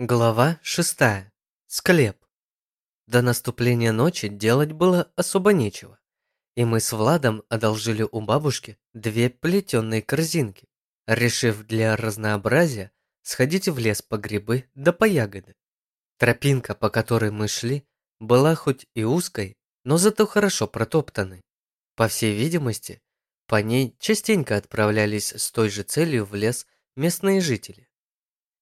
Глава шестая. Склеп. До наступления ночи делать было особо нечего, и мы с Владом одолжили у бабушки две плетеные корзинки, решив для разнообразия сходить в лес по грибы да по ягоды. Тропинка, по которой мы шли, была хоть и узкой, но зато хорошо протоптанной. По всей видимости, по ней частенько отправлялись с той же целью в лес местные жители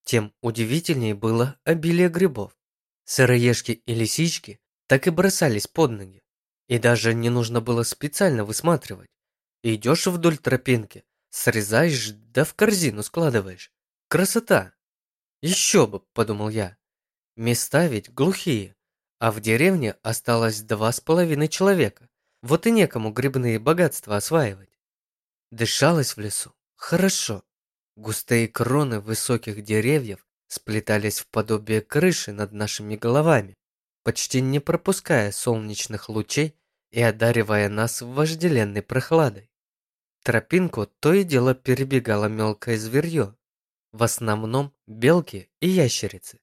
тем удивительнее было обилие грибов. Сыроежки и лисички так и бросались под ноги. И даже не нужно было специально высматривать. Идешь вдоль тропинки, срезаешь, да в корзину складываешь. Красота! Еще бы, подумал я. Места ведь глухие, а в деревне осталось два с половиной человека. Вот и некому грибные богатства осваивать. Дышалось в лесу хорошо. Густые кроны высоких деревьев сплетались в подобие крыши над нашими головами, почти не пропуская солнечных лучей и одаривая нас вожделенной прохладой. Тропинку то и дело перебегало мелкое зверье, в основном белки и ящерицы.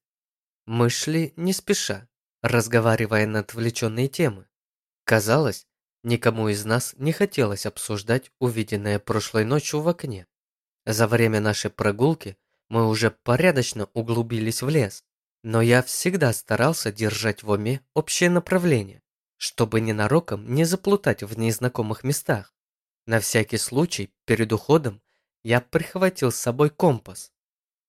Мы шли не спеша, разговаривая на отвлеченные темы. Казалось, никому из нас не хотелось обсуждать увиденное прошлой ночью в окне. За время нашей прогулки мы уже порядочно углубились в лес, но я всегда старался держать в уме общее направление, чтобы ненароком не заплутать в незнакомых местах. На всякий случай, перед уходом, я прихватил с собой компас.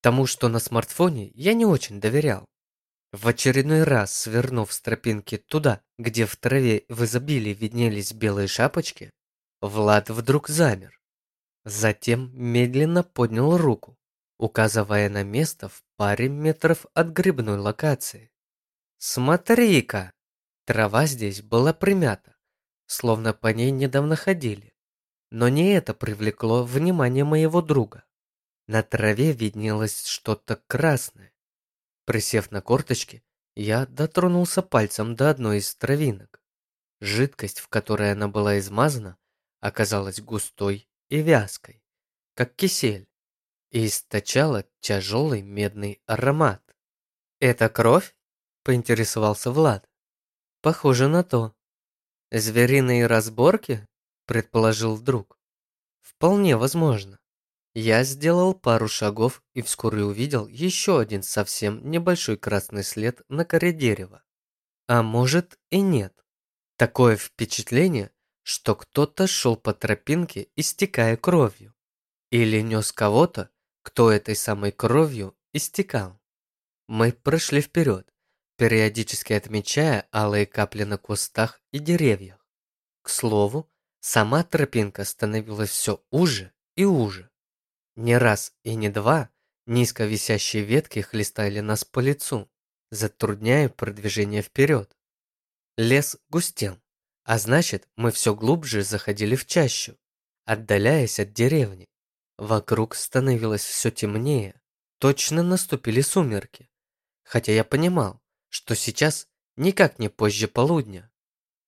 Тому, что на смартфоне, я не очень доверял. В очередной раз, свернув с тропинки туда, где в траве в изобилии виднелись белые шапочки, Влад вдруг замер. Затем медленно поднял руку, указывая на место в паре метров от грибной локации. «Смотри-ка!» Трава здесь была примята, словно по ней недавно ходили. Но не это привлекло внимание моего друга. На траве виднелось что-то красное. Присев на корточки, я дотронулся пальцем до одной из травинок. Жидкость, в которой она была измазана, оказалась густой и вязкой, как кисель, и источала тяжелый медный аромат. «Это кровь?» – поинтересовался Влад. «Похоже на то». «Звериные разборки?» – предположил вдруг. «Вполне возможно». Я сделал пару шагов и вскоре увидел еще один совсем небольшой красный след на коре дерева. А может и нет. Такое впечатление, что кто-то шел по тропинке, истекая кровью. Или нес кого-то, кто этой самой кровью истекал. Мы прошли вперед, периодически отмечая алые капли на кустах и деревьях. К слову, сама тропинка становилась все уже и уже. Не раз и не два низко висящие ветки хлестали нас по лицу, затрудняя продвижение вперед. Лес густел. А значит, мы все глубже заходили в чащу, отдаляясь от деревни. Вокруг становилось все темнее, точно наступили сумерки. Хотя я понимал, что сейчас никак не позже полудня.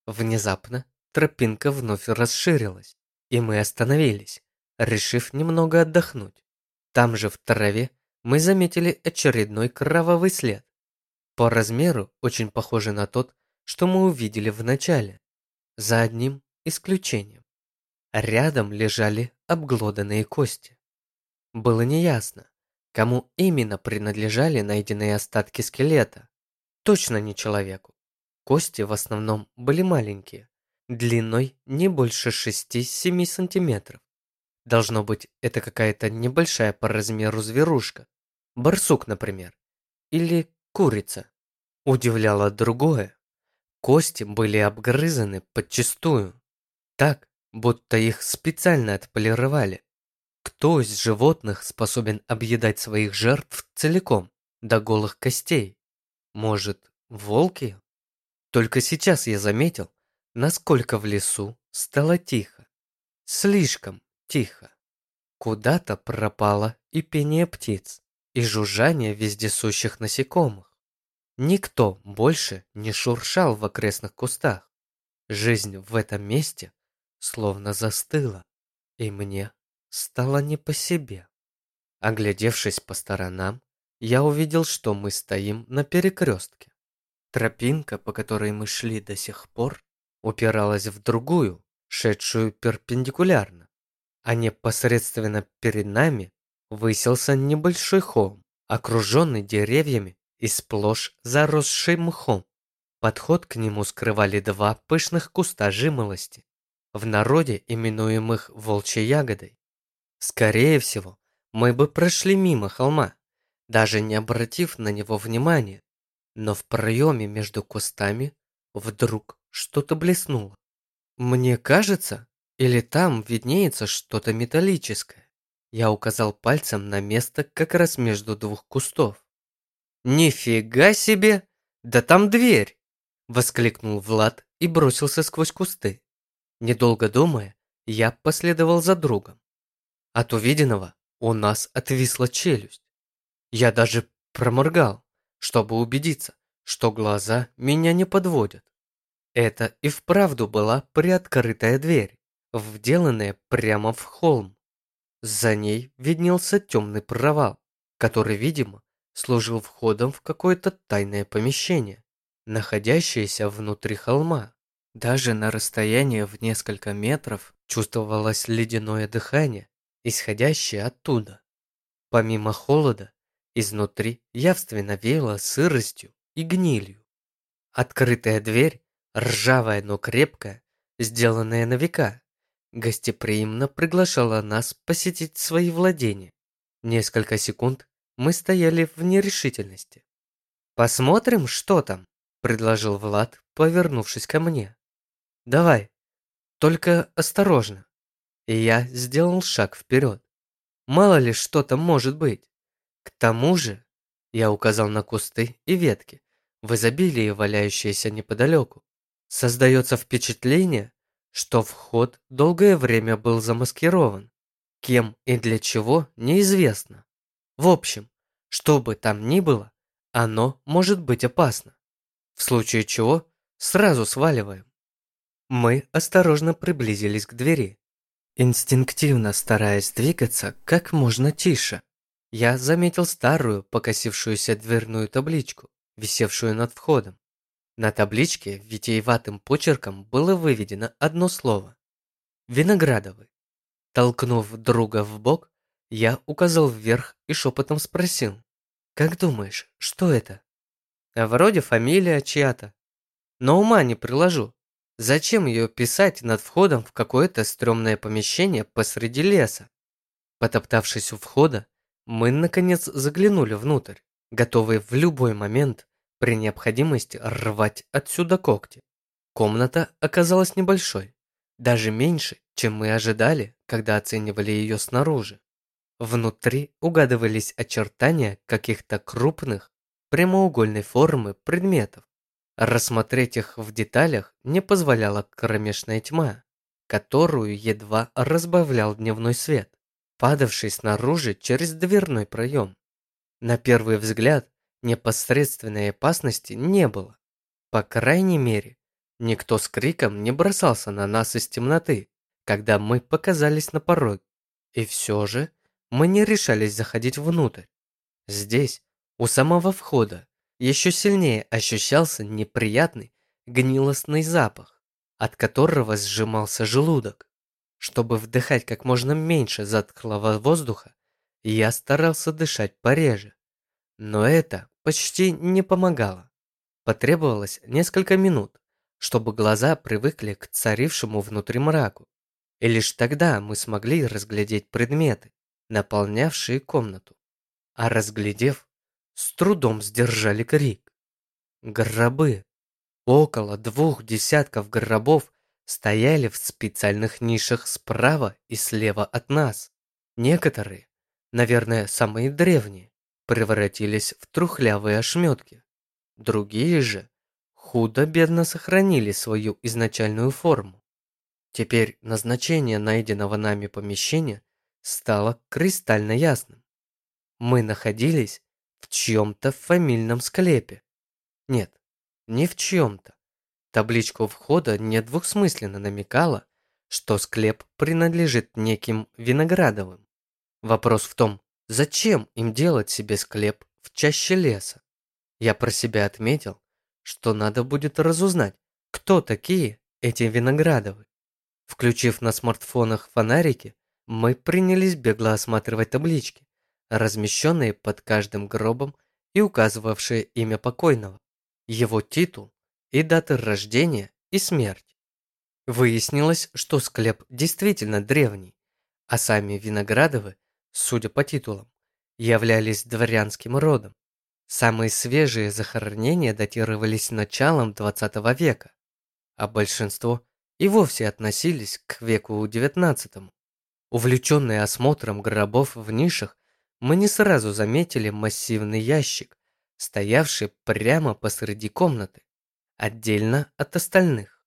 Внезапно тропинка вновь расширилась, и мы остановились, решив немного отдохнуть. Там же в траве мы заметили очередной кровавый след. По размеру очень похожий на тот, что мы увидели в начале за одним исключением. Рядом лежали обглоданные кости. Было неясно, кому именно принадлежали найденные остатки скелета. Точно не человеку. Кости в основном были маленькие, длиной не больше 6-7 сантиметров. Должно быть, это какая-то небольшая по размеру зверушка. Барсук, например. Или курица. Удивляло другое. Кости были обгрызаны подчистую, так, будто их специально отполировали. Кто из животных способен объедать своих жертв целиком, до голых костей? Может, волки? Только сейчас я заметил, насколько в лесу стало тихо. Слишком тихо. Куда-то пропало и пение птиц, и жужжание вездесущих насекомых. Никто больше не шуршал в окрестных кустах. Жизнь в этом месте словно застыла, и мне стало не по себе. Оглядевшись по сторонам, я увидел, что мы стоим на перекрестке. Тропинка, по которой мы шли до сих пор, упиралась в другую, шедшую перпендикулярно, а непосредственно перед нами высился небольшой холм, окруженный деревьями и сплошь заросший мхом. Подход к нему скрывали два пышных куста жимолости, в народе именуемых волчьей ягодой. Скорее всего, мы бы прошли мимо холма, даже не обратив на него внимания, но в проеме между кустами вдруг что-то блеснуло. Мне кажется, или там виднеется что-то металлическое. Я указал пальцем на место как раз между двух кустов. «Нифига себе! Да там дверь!» Воскликнул Влад и бросился сквозь кусты. Недолго думая, я последовал за другом. От увиденного у нас отвисла челюсть. Я даже проморгал, чтобы убедиться, что глаза меня не подводят. Это и вправду была приоткрытая дверь, вделанная прямо в холм. За ней виднелся темный провал, который, видимо, служил входом в какое-то тайное помещение, находящееся внутри холма. Даже на расстоянии в несколько метров чувствовалось ледяное дыхание, исходящее оттуда. Помимо холода, изнутри явственно веяло сыростью и гнилью. Открытая дверь, ржавая, но крепкая, сделанная на века, гостеприимно приглашала нас посетить свои владения. Несколько секунд мы стояли в нерешительности. «Посмотрим, что там», – предложил Влад, повернувшись ко мне. Давай. Только осторожно. И я сделал шаг вперед. Мало ли что там может быть. К тому же, я указал на кусты и ветки, в изобилии валяющиеся неподалеку. Создается впечатление, что вход долгое время был замаскирован. Кем и для чего, неизвестно. В общем, что бы там ни было, оно может быть опасно. В случае чего, сразу сваливаем. Мы осторожно приблизились к двери, инстинктивно стараясь двигаться как можно тише. Я заметил старую, покосившуюся дверную табличку, висевшую над входом. На табличке витиеватым почерком было выведено одно слово – «Виноградовый». Толкнув друга в бок, я указал вверх и шепотом спросил, «Как думаешь, что это?» «Вроде фамилия чья-то, но ума не приложу. Зачем ее писать над входом в какое-то стрёмное помещение посреди леса? Потоптавшись у входа, мы наконец заглянули внутрь, готовые в любой момент при необходимости рвать отсюда когти. Комната оказалась небольшой, даже меньше, чем мы ожидали, когда оценивали ее снаружи. Внутри угадывались очертания каких-то крупных, прямоугольной формы предметов. Рассмотреть их в деталях не позволяла кромешная тьма, которую едва разбавлял дневной свет, падавший снаружи через дверной проем. На первый взгляд непосредственной опасности не было. По крайней мере, никто с криком не бросался на нас из темноты, когда мы показались на пороге. И все же мы не решались заходить внутрь. Здесь, у самого входа, еще сильнее ощущался неприятный гнилостный запах, от которого сжимался желудок. Чтобы вдыхать как можно меньше затхлого воздуха, я старался дышать пореже. Но это почти не помогало. Потребовалось несколько минут, чтобы глаза привыкли к царившему внутри мраку. И лишь тогда мы смогли разглядеть предметы, наполнявшие комнату. А разглядев, с трудом сдержали крик. Гробы. Около двух десятков гробов стояли в специальных нишах справа и слева от нас. Некоторые, наверное, самые древние, превратились в трухлявые ошметки. Другие же худо-бедно сохранили свою изначальную форму. Теперь назначение найденного нами помещения стало кристально ясным. Мы находились в чьем-то фамильном склепе. Нет, не в чьем-то. Табличка у входа недвусмысленно намекала, что склеп принадлежит неким Виноградовым. Вопрос в том, зачем им делать себе склеп в чаще леса. Я про себя отметил, что надо будет разузнать, кто такие эти Виноградовы. Включив на смартфонах фонарики, мы принялись бегло осматривать таблички, размещенные под каждым гробом и указывавшие имя покойного, его титул и даты рождения и смерти. Выяснилось, что склеп действительно древний, а сами Виноградовы, судя по титулам, являлись дворянским родом. Самые свежие захоронения датировались началом XX века, а большинство и вовсе относились к веку XIX. Увлеченные осмотром гробов в нишах, мы не сразу заметили массивный ящик, стоявший прямо посреди комнаты, отдельно от остальных.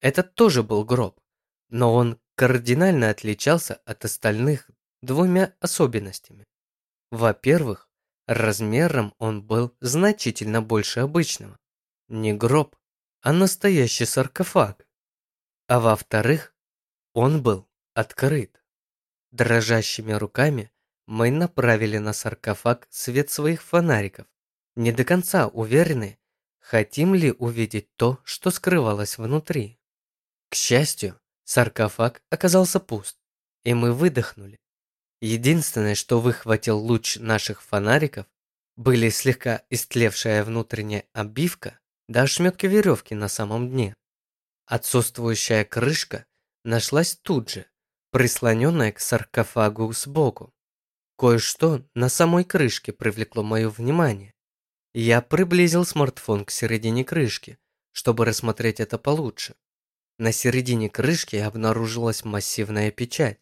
Этот тоже был гроб, но он кардинально отличался от остальных двумя особенностями. Во-первых, размером он был значительно больше обычного. Не гроб, а настоящий саркофаг. А во-вторых, он был открыт. Дрожащими руками мы направили на саркофаг свет своих фонариков, не до конца уверены, хотим ли увидеть то, что скрывалось внутри. К счастью, саркофаг оказался пуст, и мы выдохнули. Единственное, что выхватил луч наших фонариков, были слегка истлевшая внутренняя обивка да ошметки веревки на самом дне. Отсутствующая крышка нашлась тут же, прислоненная к саркофагу сбоку. Кое-что на самой крышке привлекло мое внимание. Я приблизил смартфон к середине крышки, чтобы рассмотреть это получше. На середине крышки обнаружилась массивная печать.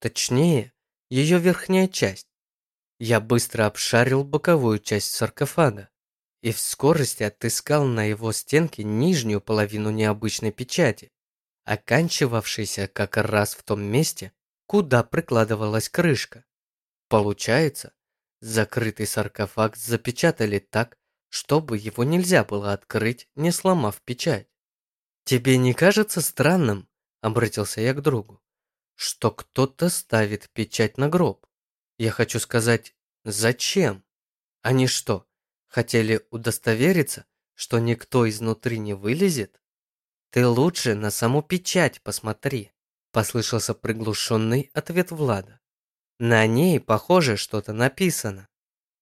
Точнее, ее верхняя часть. Я быстро обшарил боковую часть саркофага и в скорости отыскал на его стенке нижнюю половину необычной печати, оканчивавшейся как раз в том месте, куда прикладывалась крышка. Получается, закрытый саркофаг запечатали так, чтобы его нельзя было открыть, не сломав печать. «Тебе не кажется странным?» – обратился я к другу что кто-то ставит печать на гроб. Я хочу сказать, зачем? Они что, хотели удостовериться, что никто изнутри не вылезет? Ты лучше на саму печать посмотри, послышался приглушенный ответ Влада. На ней, похоже, что-то написано.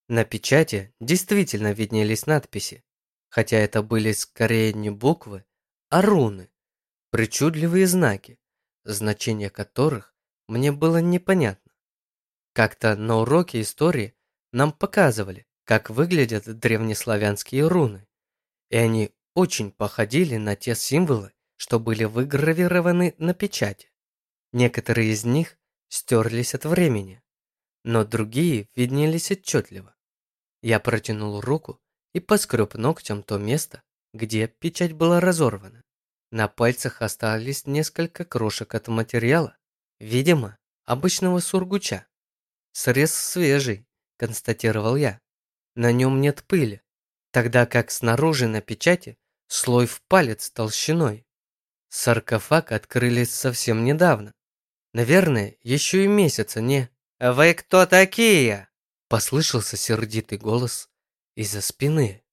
На печати действительно виднелись надписи, хотя это были скорее не буквы, а руны, причудливые знаки, значение которых мне было непонятно. Как-то на уроке истории нам показывали, как выглядят древнеславянские руны, и они очень походили на те символы, что были выгравированы на печати. Некоторые из них стерлись от времени, но другие виднелись отчетливо. Я протянул руку и поскреб ногтем то место, где печать была разорвана. На пальцах остались несколько крошек от материала, видимо, обычного сургуча. Срез свежий, констатировал я. На нем нет пыли, тогда как снаружи на печати слой в палец толщиной. Саркофаг открыли совсем недавно. Наверное, еще и месяца не... «Вы кто такие?» Послышался сердитый голос из-за спины.